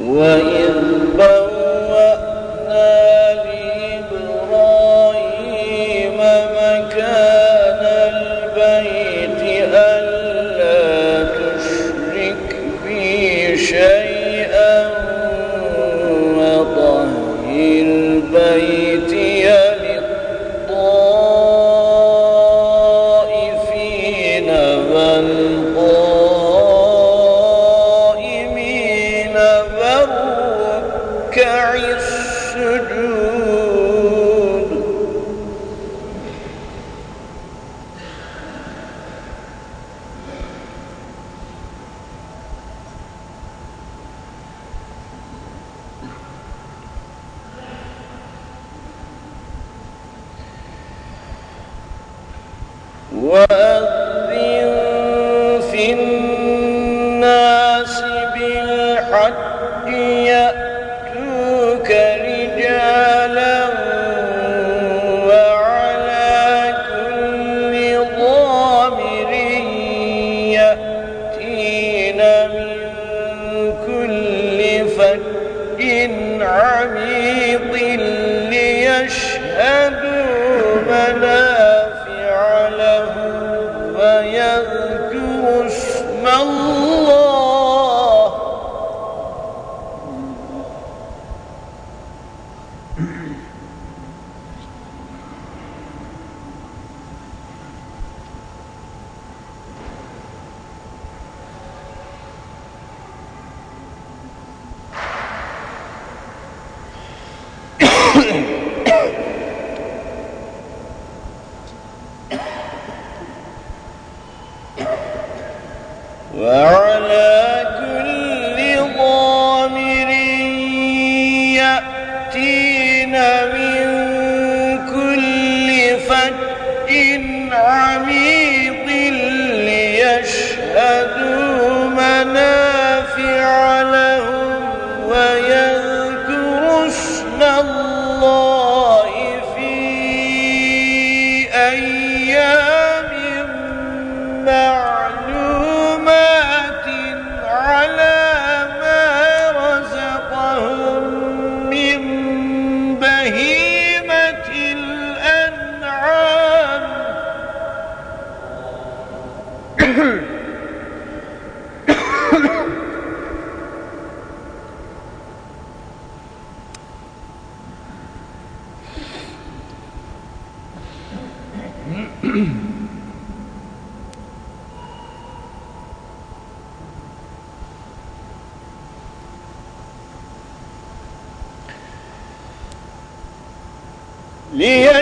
وإذ الحق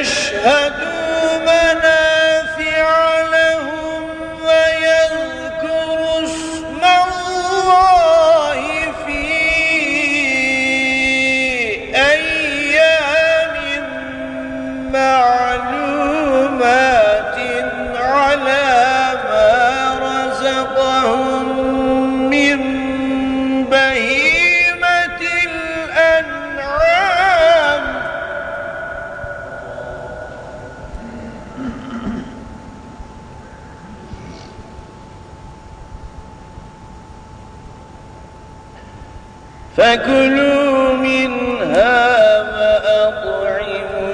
ليشهدوا منا فكلوا منها وأطعموا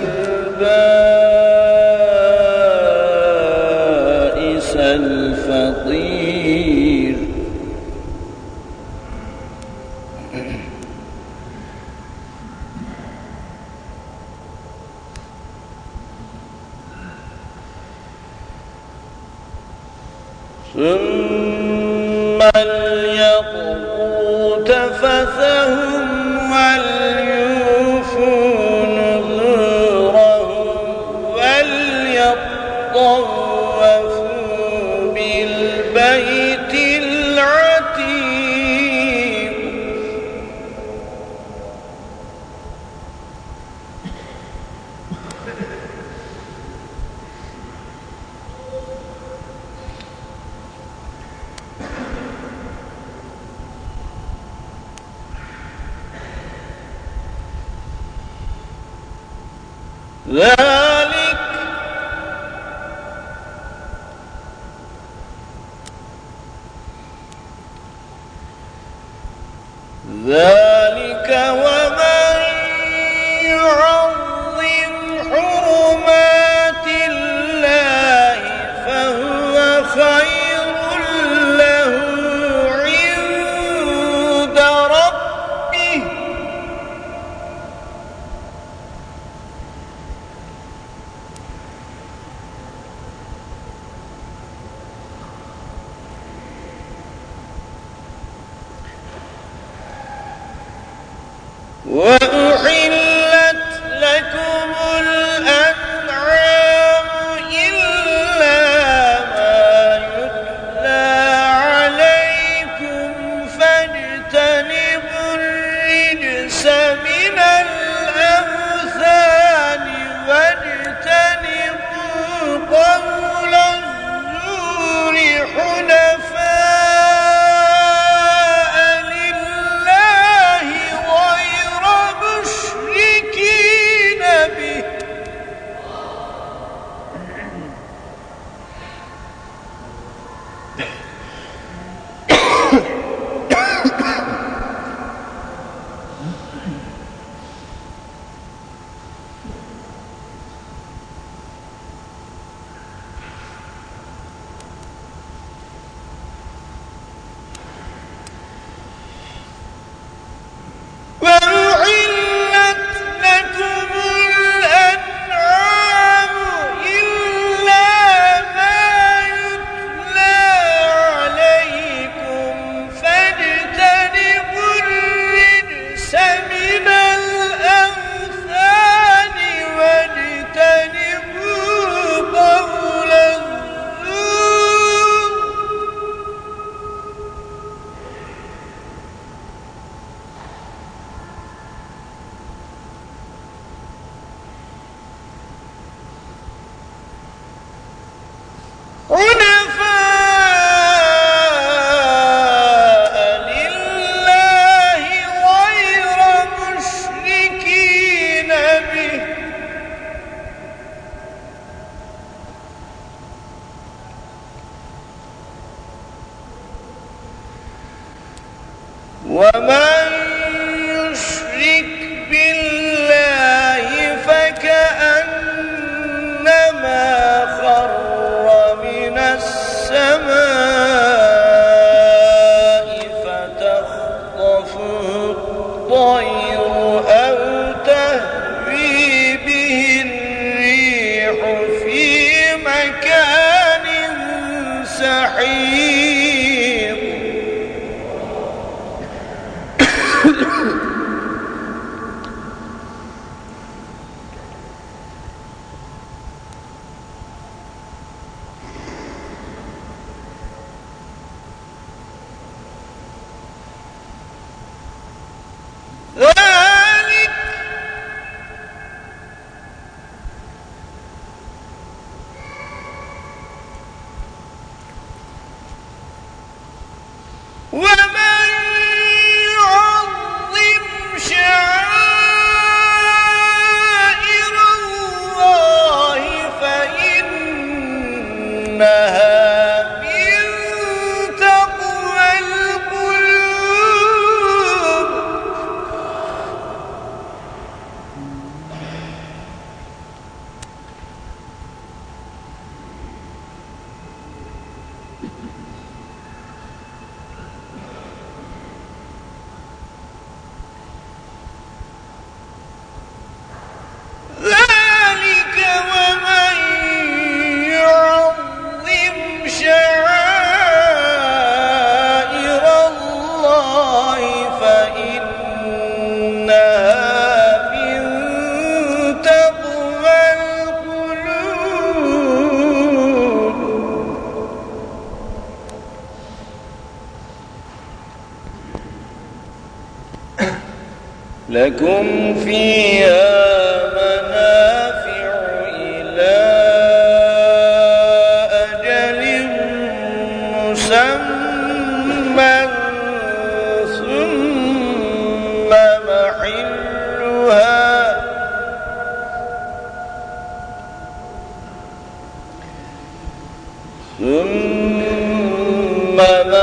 البائس الفقير ثم ليقوم لا وأحلت لكم الأنعام إلا ما يتلى عليكم فاجتنبوا الرجس من 我们。لكم فيها منافع إلى أجل مسمى ثم محلها. ثم محلها